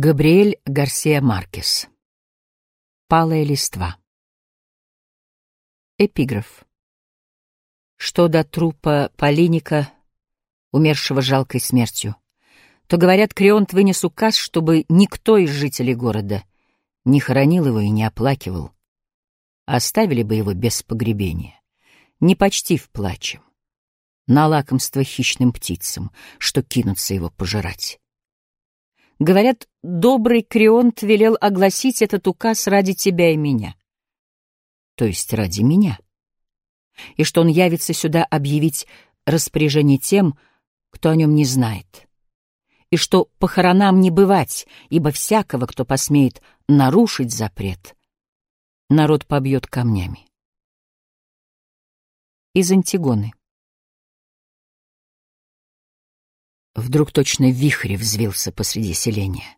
Габриэль Гарсия Маркес. Палая листва. Эпиграф. Что до трупа Полиника, умершего жалкой смертью, то, говорят, Крионт вынес указ, чтобы никто из жителей города не хоронил его и не оплакивал, а оставили бы его без погребения, не почтив плачем, на лакомство хищным птицам, что кинутся его пожирать. Говорят, добрый Крионт велел огласить этот указ ради тебя и меня. То есть ради меня. И что он явится сюда объявить распоряжение тем, кто о нем не знает. И что похоронам не бывать, ибо всякого, кто посмеет нарушить запрет, народ побьет камнями. Из Антигоны. Вдруг точно вихрь взвился посреди селения.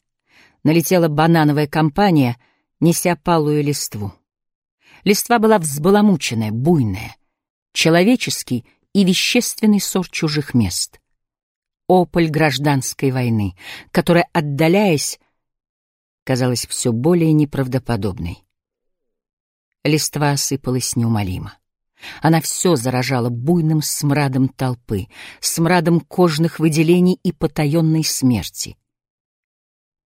Налетела банановая компания, неся палую листву. Листва была взбаламученная, буйная, человеческий и вещественный сорт чужих мест. Ополь гражданской войны, которая, отдаляясь, казалась все более неправдоподобной. Листва осыпалась неумолимо. Она все заражала буйным смрадом толпы, смрадом кожных выделений и потаенной смерти.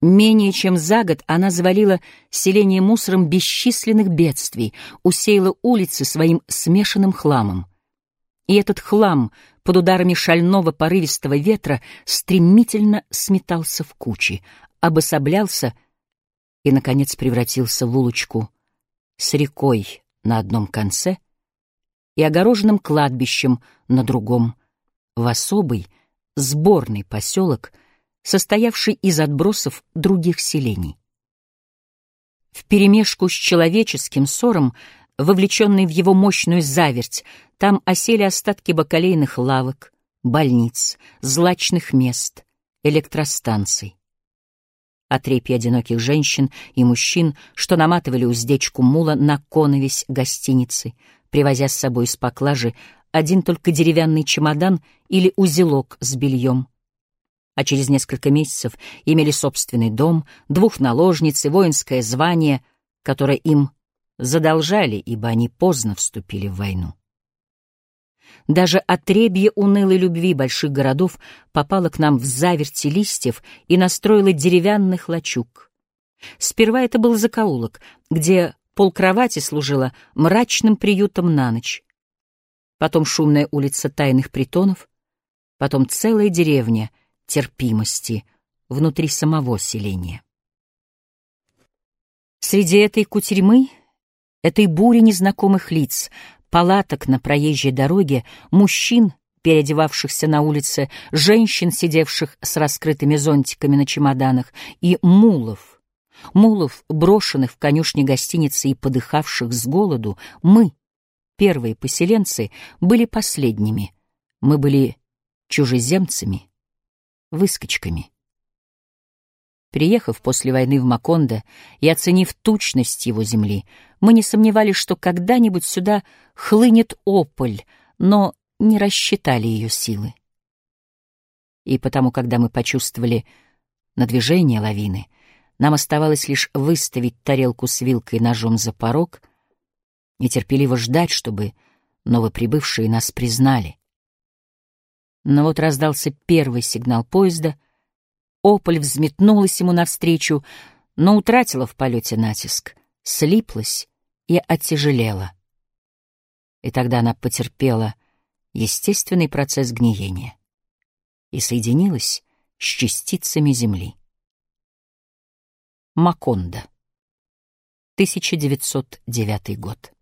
Менее чем за год она завалила селение мусором бесчисленных бедствий, усеяла улицы своим смешанным хламом. И этот хлам под ударами шального порывистого ветра стремительно сметался в кучи, обособлялся и, наконец, превратился в улочку с рекой на одном конце и огороженным кладбищем на другом, в особый сборный поселок, состоявший из отбросов других селений. Вперемешку с человеческим ссором, вовлеченный в его мощную заверть, там осели остатки бакалейных лавок, больниц, злачных мест, электростанций. Отрепья одиноких женщин и мужчин, что наматывали уздечку мула на коновесь гостиницы, привозя с собой из поклажи один только деревянный чемодан или узелок с бельем. А через несколько месяцев имели собственный дом, двух наложниц и воинское звание, которое им задолжали, ибо они поздно вступили в войну. Даже отребье унылой любви больших городов попало к нам в заверти листьев и настроило деревянных лачуг. Сперва это был закоулок, где полкровати служила мрачным приютом на ночь. Потом шумная улица тайных притонов, потом целая деревня терпимости внутри самого селения. Среди этой кутерьмы, этой бури незнакомых лиц, палаток на проезжей дороге, мужчин, переодевавшихся на улице, женщин, сидевших с раскрытыми зонтиками на чемоданах, и мулов — мулов, брошенных в конюшне гостиницы и подыхавших с голоду, мы, первые поселенцы, были последними. Мы были чужеземцами, выскочками. Приехав после войны в Макондо и оценив тучность его земли, мы не сомневались, что когда-нибудь сюда хлынет ополь, но не рассчитали ее силы. И потому, когда мы почувствовали надвижение лавины, нам оставалось лишь выставить тарелку с вилкой и ножом за порог, нетерпеливо ждать, чтобы новоприбывшие нас признали. Но вот раздался первый сигнал поезда, Ополь взметнулась ему навстречу, но утратила в полете натиск, слиплась и оттяжелела. И тогда она потерпела естественный процесс гниения и соединилась с частицами земли. Макондо. 1909 год.